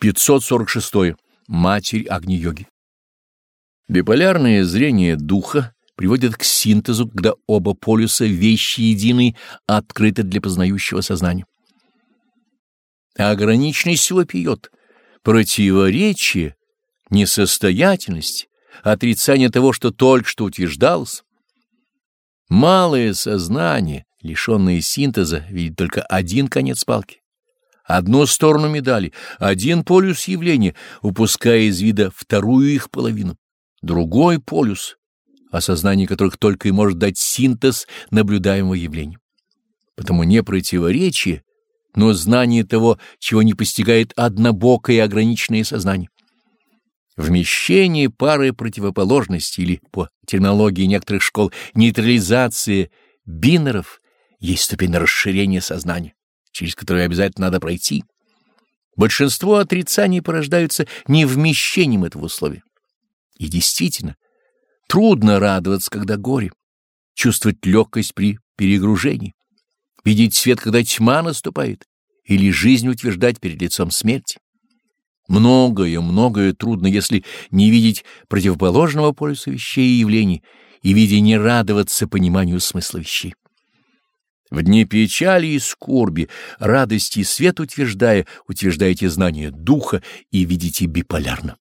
546. Матерь Агни-йоги. Биполярное зрение духа приводит к синтезу, когда оба полюса вещи единые открыты для познающего сознания. Ограниченность пьет. Противоречие, несостоятельность, отрицание того, что только что утверждалось. Малое сознание, лишенное синтеза, видит только один конец палки одну сторону медали, один полюс явления, упуская из вида вторую их половину, другой полюс, осознание которых только и может дать синтез наблюдаемого явления. Потому не противоречие, но знание того, чего не постигает однобокое и ограниченное сознание. Вмещение пары противоположностей или, по терминологии некоторых школ, нейтрализация бинеров есть ступень расширения сознания через которую обязательно надо пройти. Большинство отрицаний порождаются невмещением этого условия. И действительно, трудно радоваться, когда горе, чувствовать легкость при перегружении, видеть свет, когда тьма наступает, или жизнь утверждать перед лицом смерти. Многое, многое трудно, если не видеть противоположного полюса вещей и явлений, и, видя, не радоваться пониманию смысла вещей. В дни печали и скорби, радости и свет утверждая, утверждаете знание духа и видите биполярно.